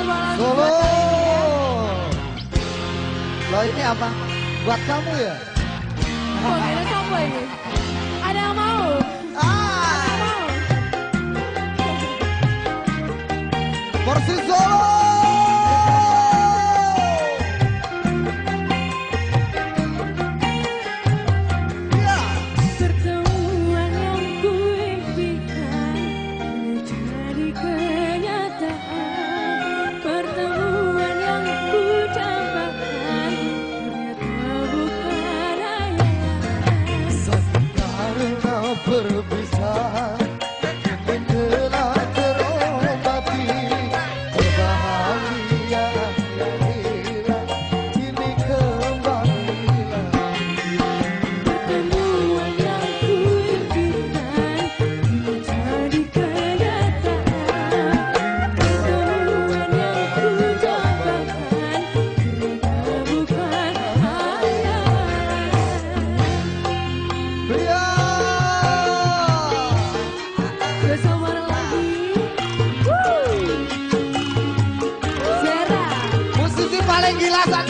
Solo. lo ini apa? Buat kamu ya? Oh, ini kamu ini. Ada yang mau? Ah. Ada yang mau? Persis Solo. করবি main gilasan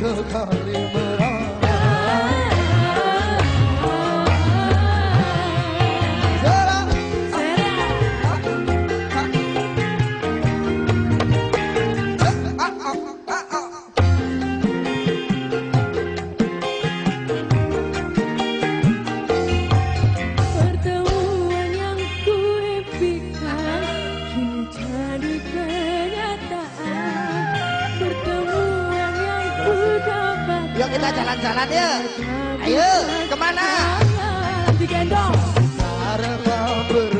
so long. Yuk kita jalan-jalan ya. Ayo, ke mana? Digendong. Harapan